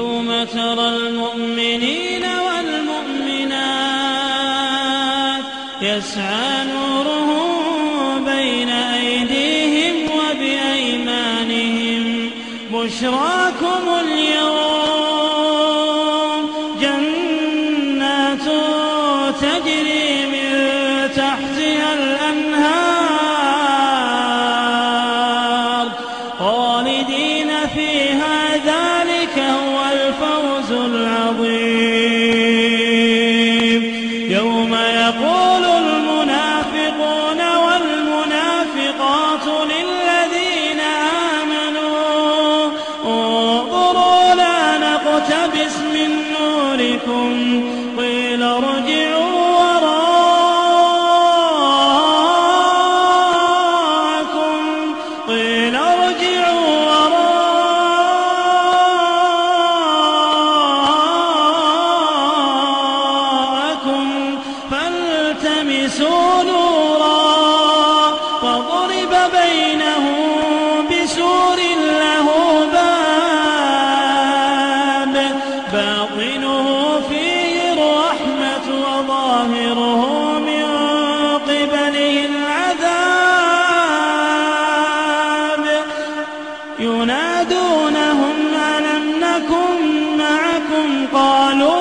يوم ترى المؤمنين والمؤمنات يسعى نورهم بين أيديهم وبأيمانهم بشراكم اليوم جنات تجري من تحتها الأنهار خالدين فيها العظيم يوم يقول المنافقون والمنافقات للذين آمنوا انظروا لا نقتبس من نوركم. قيل ارجعوا فالتمسوا نورا فضرب بينهم بسور له باب. باطنه فيه الرحمة وظاهره من قبله العذاب. ينادونهم ألم نكن معكم؟ قالوا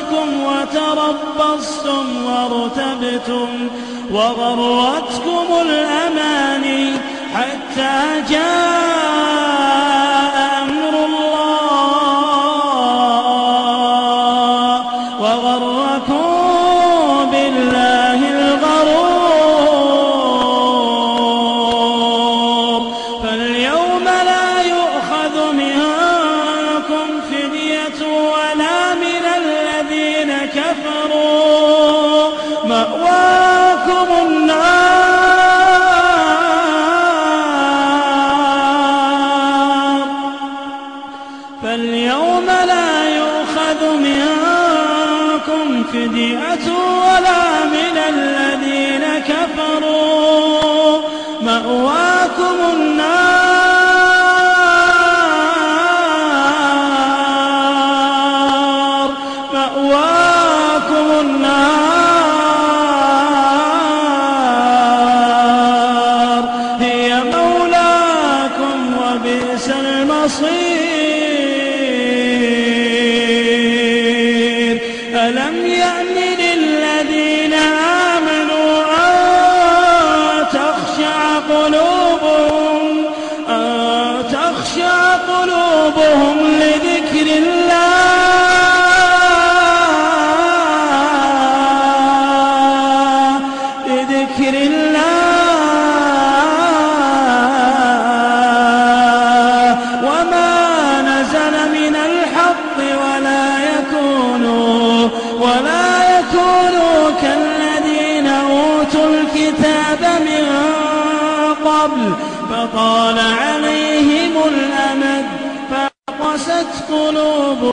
أنفسكم وتربصتم وارتبتم وغرتكم الأماني حتى جاء كفروا مأواكم النار. فاليوم لا يؤخذ منكم فدية ولا من الذين كفروا. مأواكم النار. المصير ألم يأن للذين آمنوا أن تخشع قلوبهم أن تخشع قلوبهم لذكر الله؟ ولا يكونوا كالذين أوتوا الكتاب من قبل فطال عليهم الأمد فقست قلوبهم